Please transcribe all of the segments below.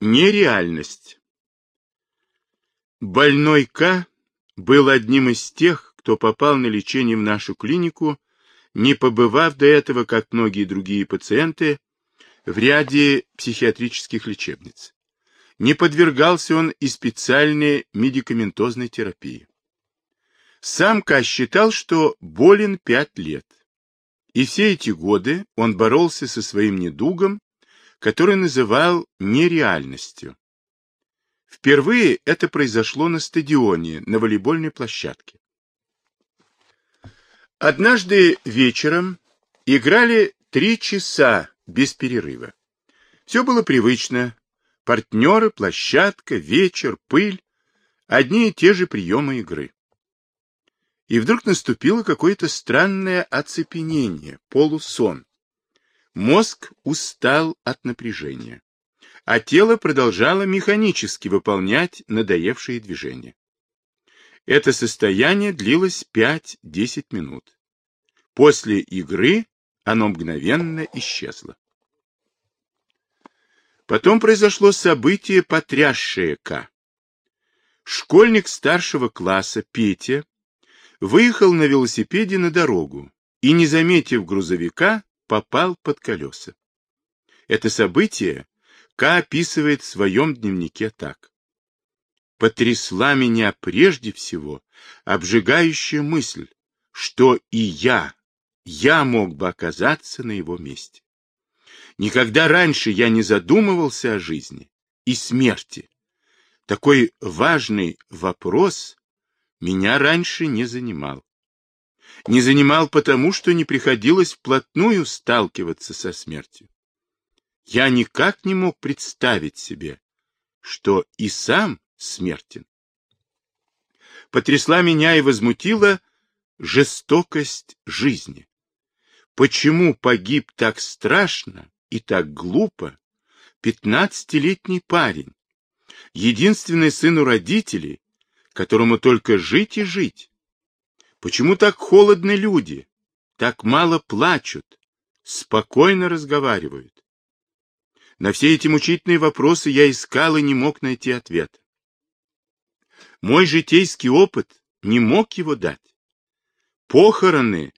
Нереальность. Больной К был одним из тех, кто попал на лечение в нашу клинику, не побывав до этого, как многие другие пациенты, в ряде психиатрических лечебниц. Не подвергался он и специальной медикаментозной терапии. Сам К считал, что болен пять лет. И все эти годы он боролся со своим недугом, который называл нереальностью. Впервые это произошло на стадионе, на волейбольной площадке. Однажды вечером играли три часа без перерыва. Все было привычно. Партнеры, площадка, вечер, пыль. Одни и те же приемы игры. И вдруг наступило какое-то странное оцепенение, полусон. Мозг устал от напряжения, а тело продолжало механически выполнять надоевшие движения. Это состояние длилось 5-10 минут. После игры оно мгновенно исчезло. Потом произошло событие, потрясшее К. Школьник старшего класса Петя выехал на велосипеде на дорогу и, не заметив грузовика, попал под колеса. Это событие К описывает в своем дневнике так. Потрясла меня прежде всего обжигающая мысль, что и я, я мог бы оказаться на его месте. Никогда раньше я не задумывался о жизни и смерти. Такой важный вопрос меня раньше не занимал не занимал потому, что не приходилось вплотную сталкиваться со смертью. Я никак не мог представить себе, что и сам смертен. Потрясла меня и возмутила жестокость жизни. Почему погиб так страшно и так глупо пятнадцатилетний парень, единственный сын у родителей, которому только жить и жить, Почему так холодны люди? Так мало плачут, спокойно разговаривают. На все эти мучительные вопросы я искал и не мог найти ответа. Мой житейский опыт не мог его дать. Похороны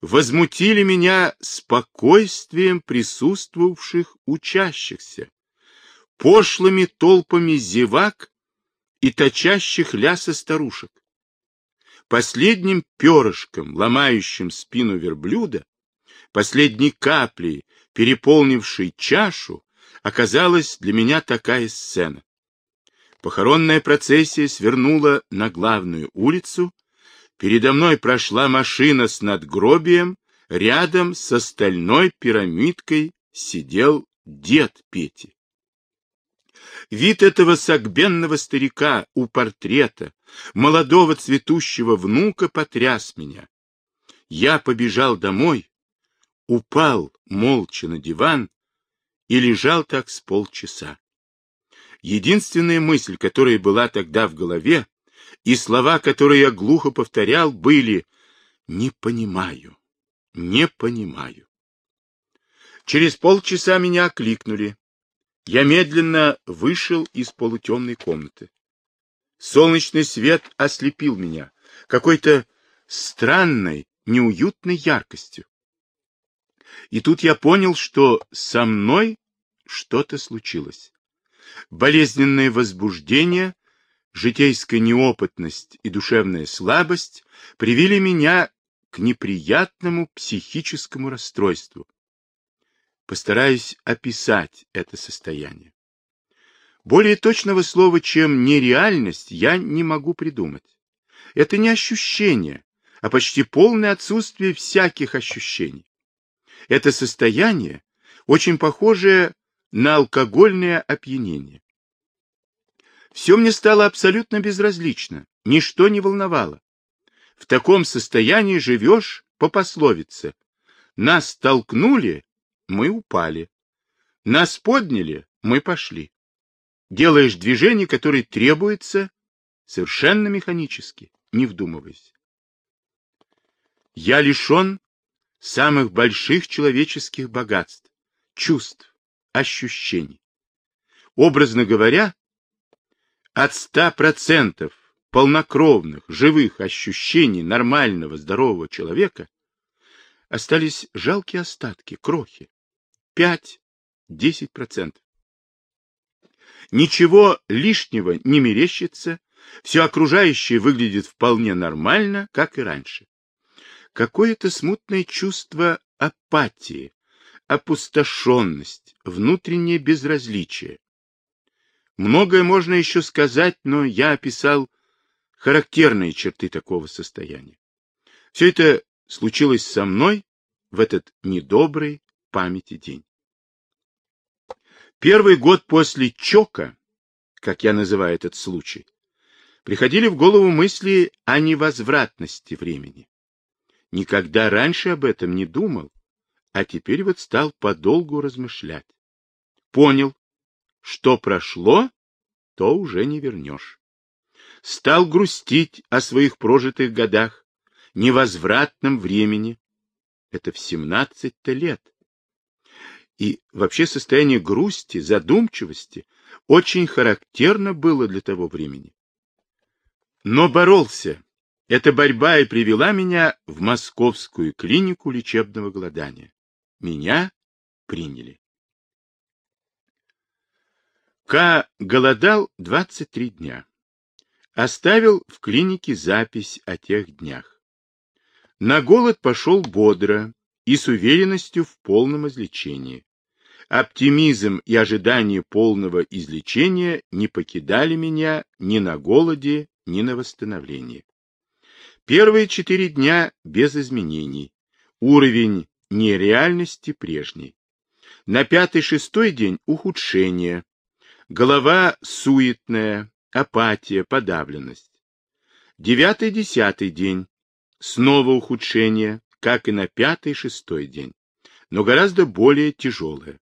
возмутили меня спокойствием присутствовавших учащихся, пошлыми толпами зевак и точащих ляса старушек. Последним перышком, ломающим спину верблюда, последней каплей, переполнившей чашу, оказалась для меня такая сцена. Похоронная процессия свернула на главную улицу, передо мной прошла машина с надгробием, рядом с остальной пирамидкой сидел дед Пети. Вид этого согбенного старика у портрета, молодого цветущего внука потряс меня. Я побежал домой, упал молча на диван и лежал так с полчаса. Единственная мысль, которая была тогда в голове, и слова, которые я глухо повторял, были «не понимаю, не понимаю». Через полчаса меня окликнули. Я медленно вышел из полутемной комнаты. Солнечный свет ослепил меня какой-то странной, неуютной яркостью. И тут я понял, что со мной что-то случилось. Болезненное возбуждение, житейская неопытность и душевная слабость привели меня к неприятному психическому расстройству, Постараюсь описать это состояние. Более точного слова, чем нереальность, я не могу придумать. Это не ощущение, а почти полное отсутствие всяких ощущений. Это состояние очень похожее на алкогольное опьянение. Все мне стало абсолютно безразлично, ничто не волновало. В таком состоянии живешь по пословице. Нас толкнули, мы упали. Нас подняли, мы пошли. Делаешь движение, которое требуется совершенно механически, не вдумываясь. Я лишен самых больших человеческих богатств, чувств, ощущений. Образно говоря, от 100% полнокровных, живых ощущений нормального, здорового человека остались жалкие остатки, крохи. 5-10%. Ничего лишнего не мерещится, все окружающее выглядит вполне нормально, как и раньше. Какое-то смутное чувство апатии, опустошенность, внутреннее безразличие. Многое можно еще сказать, но я описал характерные черты такого состояния. Все это случилось со мной в этот недобрый памяти день. Первый год после чока, как я называю этот случай, приходили в голову мысли о невозвратности времени. Никогда раньше об этом не думал, а теперь вот стал подолгу размышлять. Понял, что прошло, то уже не вернешь. Стал грустить о своих прожитых годах, невозвратном времени. Это в семнадцать-то лет. И вообще состояние грусти, задумчивости очень характерно было для того времени. Но боролся. Эта борьба и привела меня в московскую клинику лечебного голодания. Меня приняли. К. голодал 23 дня. Оставил в клинике запись о тех днях. На голод пошел бодро и с уверенностью в полном излечении. Оптимизм и ожидание полного излечения не покидали меня ни на голоде, ни на восстановлении. Первые четыре дня без изменений. Уровень нереальности прежний. На пятый-шестой день ухудшение. Голова суетная, апатия, подавленность. Девятый-десятый день. Снова ухудшение, как и на пятый-шестой день, но гораздо более тяжелое.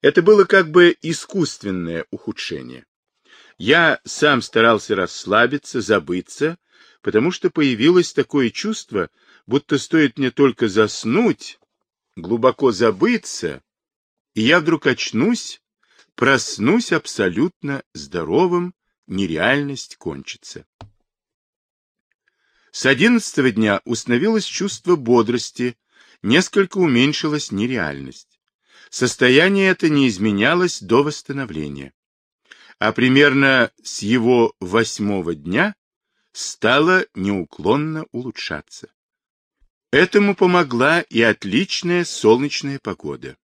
Это было как бы искусственное ухудшение. Я сам старался расслабиться, забыться, потому что появилось такое чувство, будто стоит мне только заснуть, глубоко забыться, и я вдруг очнусь, проснусь абсолютно здоровым, нереальность кончится. С одиннадцатого дня установилось чувство бодрости, несколько уменьшилась нереальность. Состояние это не изменялось до восстановления. А примерно с его восьмого дня стало неуклонно улучшаться. Этому помогла и отличная солнечная погода.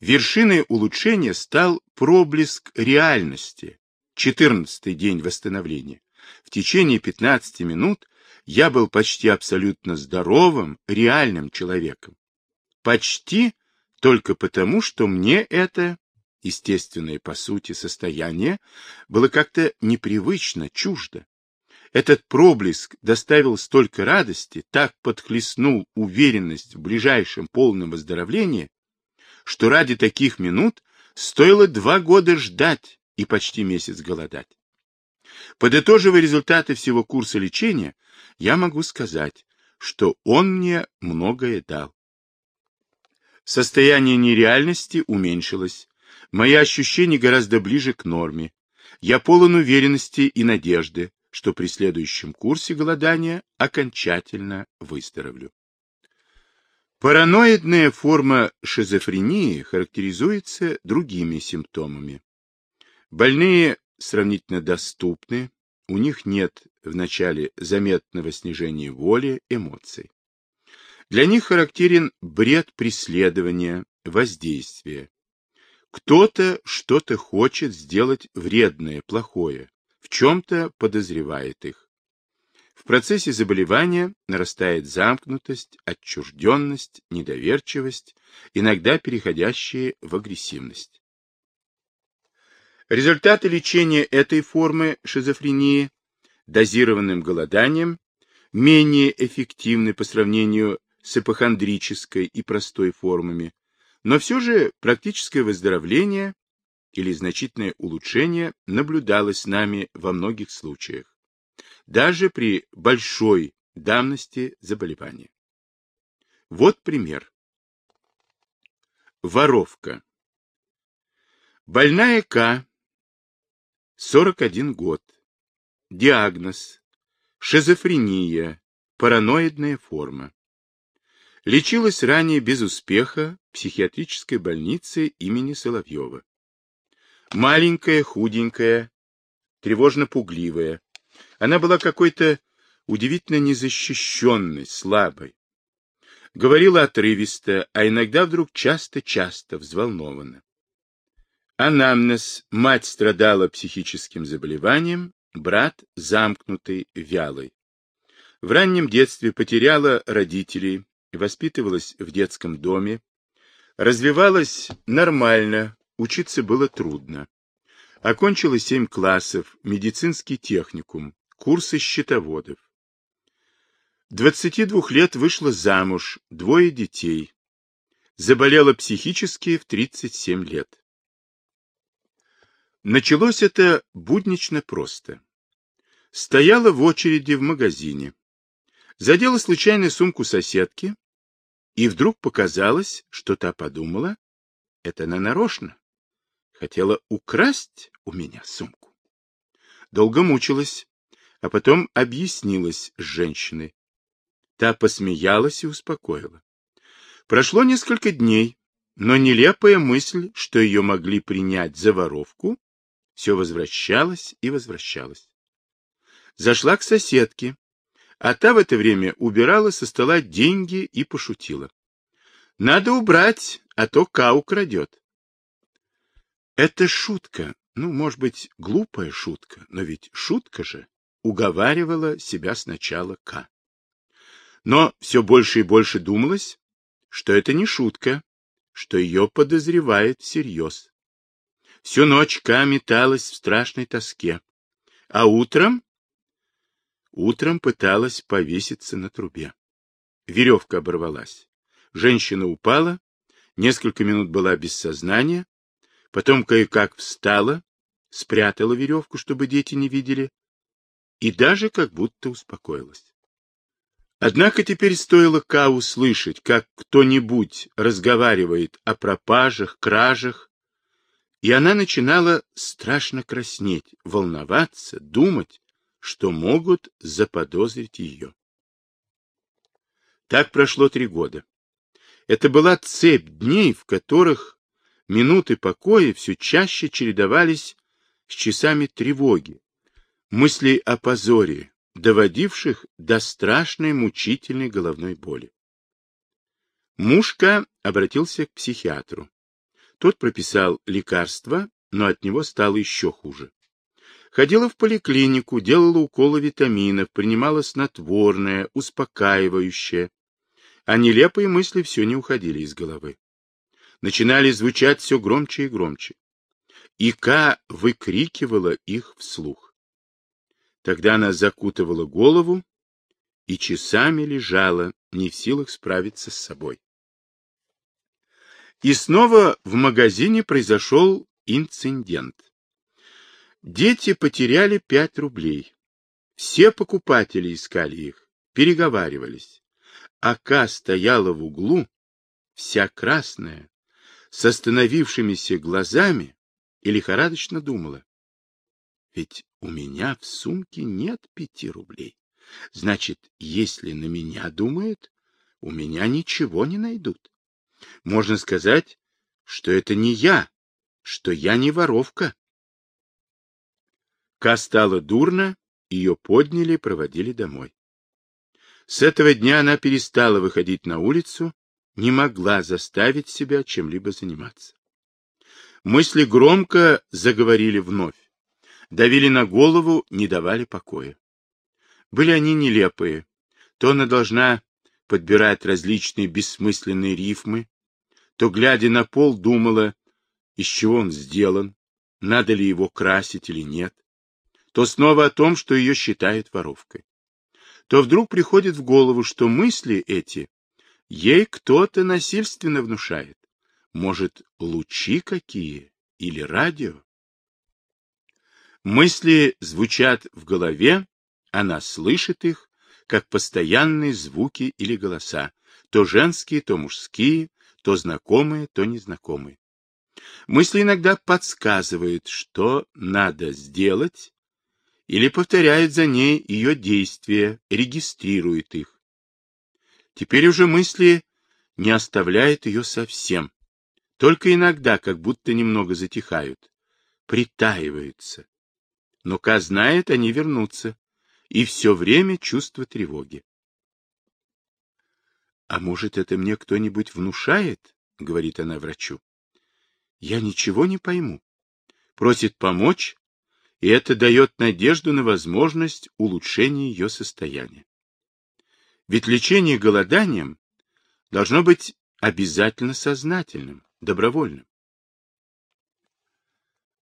Вершиной улучшения стал проблеск реальности, четырнадцатый день восстановления. В течение 15 минут я был почти абсолютно здоровым, реальным человеком. Почти только потому, что мне это, естественное по сути состояние, было как-то непривычно, чуждо. Этот проблеск доставил столько радости, так подхлестнул уверенность в ближайшем полном выздоровлении, что ради таких минут стоило два года ждать и почти месяц голодать. Подытоживая результаты всего курса лечения, я могу сказать, что он мне многое дал. Состояние нереальности уменьшилось. Мои ощущения гораздо ближе к норме. Я полон уверенности и надежды, что при следующем курсе голодания окончательно выздоровлю. Параноидная форма шизофрении характеризуется другими симптомами. Больные сравнительно доступны, у них нет вначале заметного снижения воли, эмоций. Для них характерен бред преследования, воздействия. Кто-то что-то хочет сделать вредное, плохое, в чем-то подозревает их. В процессе заболевания нарастает замкнутость, отчужденность, недоверчивость, иногда переходящие в агрессивность. Результаты лечения этой формы шизофрении дозированным голоданием менее эффективны по сравнению с ипохондрической и простой формами, но все же практическое выздоровление или значительное улучшение наблюдалось нами во многих случаях, даже при большой давности заболевания. Вот пример. Воровка. Больная К. 41 год. Диагноз. Шизофрения. Параноидная форма. Лечилась ранее без успеха в психиатрической больнице имени Соловьева. Маленькая, худенькая, тревожно-пугливая. Она была какой-то удивительно незащищенной, слабой. Говорила отрывисто, а иногда вдруг часто-часто взволнованно. Анамнез. Мать страдала психическим заболеванием, брат замкнутый, вялый. В раннем детстве потеряла родителей, воспитывалась в детском доме, развивалась нормально, учиться было трудно. Окончила семь классов, медицинский техникум, курсы счетоводов. 22 лет вышла замуж, двое детей. Заболела психически в 37 лет. Началось это буднично просто. Стояла в очереди в магазине. Задела случайно сумку соседки, и вдруг показалось, что та подумала, это она нарочно. Хотела украсть у меня сумку. Долго мучилась, а потом объяснилась с женщиной. Та посмеялась и успокоила. Прошло несколько дней, но нелепая мысль, что ее могли принять за воровку, все возвращалась и возвращалась. Зашла к соседке, а та в это время убирала со стола деньги и пошутила. Надо убрать, а то Ка украдет. Это шутка, ну, может быть, глупая шутка, но ведь шутка же, уговаривала себя сначала К. Но все больше и больше думалось, что это не шутка, что ее подозревает всерьез. Всю ночь Ка металась в страшной тоске, а утром... Утром пыталась повеситься на трубе. Веревка оборвалась. Женщина упала, несколько минут была без сознания, потом кое-как встала, спрятала веревку, чтобы дети не видели, и даже как будто успокоилась. Однако теперь стоило Ка услышать, как кто-нибудь разговаривает о пропажах, кражах, и она начинала страшно краснеть, волноваться, думать, что могут заподозрить ее. Так прошло три года. Это была цепь дней, в которых минуты покоя все чаще чередовались с часами тревоги, мыслей о позоре, доводивших до страшной мучительной головной боли. Мушка обратился к психиатру. Тот прописал лекарства, но от него стало еще хуже. Ходила в поликлинику, делала уколы витаминов, принимала снотворное, успокаивающее, а нелепые мысли все не уходили из головы. Начинали звучать все громче и громче. Ика выкрикивала их вслух. Тогда она закутывала голову и часами лежала, не в силах справиться с собой. И снова в магазине произошел инцидент. Дети потеряли пять рублей. Все покупатели искали их, переговаривались. Ака стояла в углу, вся красная, с остановившимися глазами, и лихорадочно думала. Ведь у меня в сумке нет пяти рублей. Значит, если на меня думают, у меня ничего не найдут. Можно сказать, что это не я, что я не воровка. Ка стало дурно, ее подняли и проводили домой. С этого дня она перестала выходить на улицу, не могла заставить себя чем-либо заниматься. Мысли громко заговорили вновь давили на голову, не давали покоя. Были они нелепые. То она должна подбирать различные бессмысленные рифмы, то, глядя на пол, думала, из чего он сделан, надо ли его красить или нет, то снова о том, что ее считают воровкой. То вдруг приходит в голову, что мысли эти ей кто-то насильственно внушает. Может, лучи какие или радио? Мысли звучат в голове, она слышит их, как постоянные звуки или голоса, то женские, то мужские, то знакомые, то незнакомые. Мысли иногда подсказывают, что надо сделать, или повторяют за ней ее действия, регистрируют их. Теперь уже мысли не оставляют ее совсем, только иногда как будто немного затихают, притаиваются. Но Ка знает, они вернутся, и все время чувство тревоги. «А может, это мне кто-нибудь внушает?» — говорит она врачу. «Я ничего не пойму». Просит помочь, и это дает надежду на возможность улучшения ее состояния. Ведь лечение голоданием должно быть обязательно сознательным, добровольным.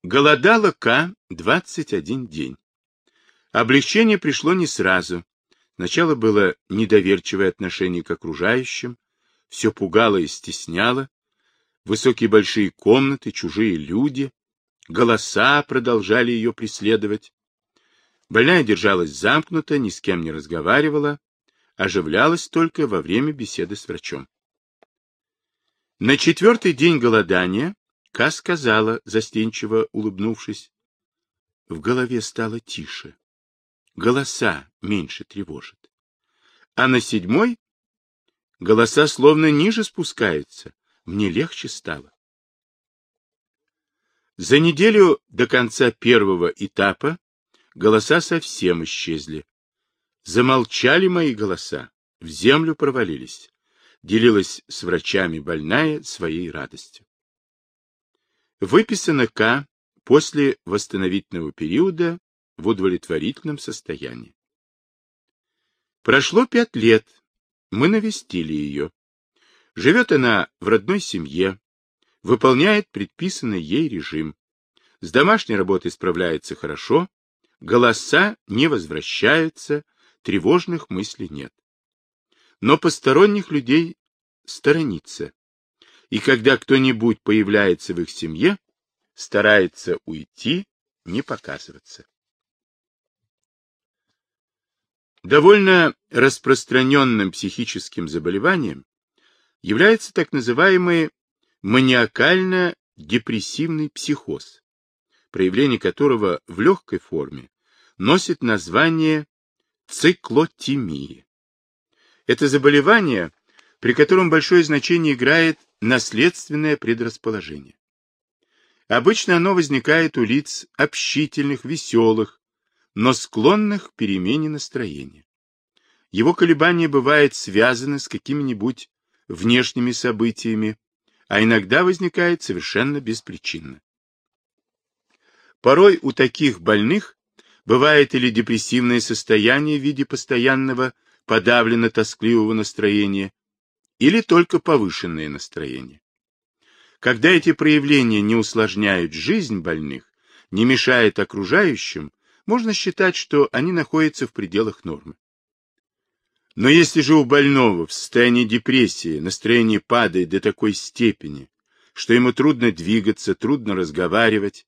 Голодала К 21 день. Облегчение пришло не сразу, Сначала было недоверчивое отношение к окружающим, все пугало и стесняло, высокие большие комнаты, чужие люди, голоса продолжали ее преследовать. Больная держалась замкнуто, ни с кем не разговаривала, оживлялась только во время беседы с врачом. На четвертый день голодания Ка сказала, застенчиво улыбнувшись, в голове стало тише голоса меньше тревожат. А на седьмой голоса словно ниже спускаются, мне легче стало. За неделю до конца первого этапа голоса совсем исчезли. Замолчали мои голоса, в землю провалились. Делилась с врачами больная своей радостью. Выписано К после восстановительного периода в удовлетворительном состоянии. Прошло пять лет. Мы навестили ее. Живет она в родной семье, выполняет предписанный ей режим. С домашней работой справляется хорошо, голоса не возвращаются, тревожных мыслей нет. Но посторонних людей сторонится. И когда кто-нибудь появляется в их семье, старается уйти, не показываться. Довольно распространенным психическим заболеванием является так называемый маниакально-депрессивный психоз, проявление которого в легкой форме носит название циклотимии. Это заболевание, при котором большое значение играет наследственное предрасположение. Обычно оно возникает у лиц общительных, веселых, но склонных к перемене настроения. Его колебания бывают связаны с какими-нибудь внешними событиями, а иногда возникает совершенно беспричинно. Порой у таких больных бывает или депрессивное состояние в виде постоянного подавленно-тоскливого настроения, или только повышенное настроение. Когда эти проявления не усложняют жизнь больных, не мешают окружающим, можно считать, что они находятся в пределах нормы. Но если же у больного в состоянии депрессии настроение падает до такой степени, что ему трудно двигаться, трудно разговаривать,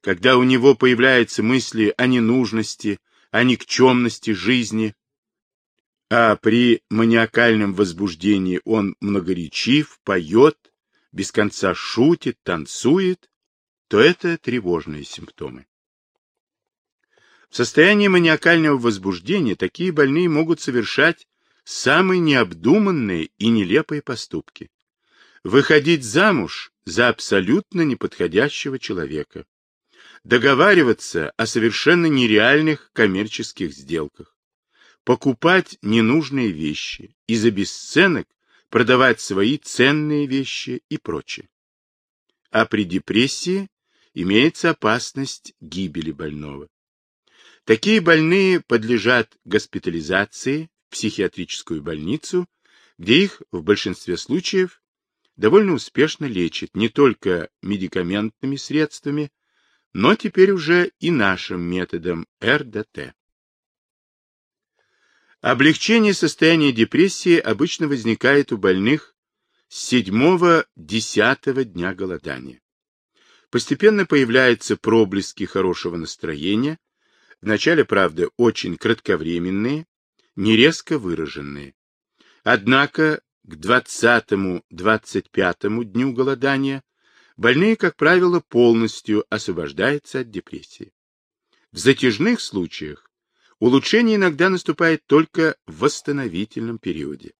когда у него появляются мысли о ненужности, о никчемности жизни, а при маниакальном возбуждении он многоречив, поет, без конца шутит, танцует, то это тревожные симптомы. В состоянии маниакального возбуждения такие больные могут совершать самые необдуманные и нелепые поступки. Выходить замуж за абсолютно неподходящего человека. Договариваться о совершенно нереальных коммерческих сделках. Покупать ненужные вещи и за бесценок продавать свои ценные вещи и прочее. А при депрессии имеется опасность гибели больного. Такие больные подлежат госпитализации в психиатрическую больницу, где их в большинстве случаев довольно успешно лечат не только медикаментными средствами, но теперь уже и нашим методом РДТ. Облегчение состояния депрессии обычно возникает у больных с 7-10 дня голодания. Постепенно появляются проблески хорошего настроения, Вначале, правда, очень кратковременные, не резко выраженные. Однако к 20-25 дню голодания больные, как правило, полностью освобождаются от депрессии. В затяжных случаях улучшение иногда наступает только в восстановительном периоде.